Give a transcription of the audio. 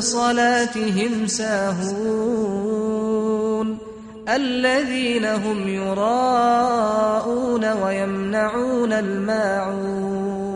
صلاتهم ساهون. الذين هم يراءون ويمنعون الماعون.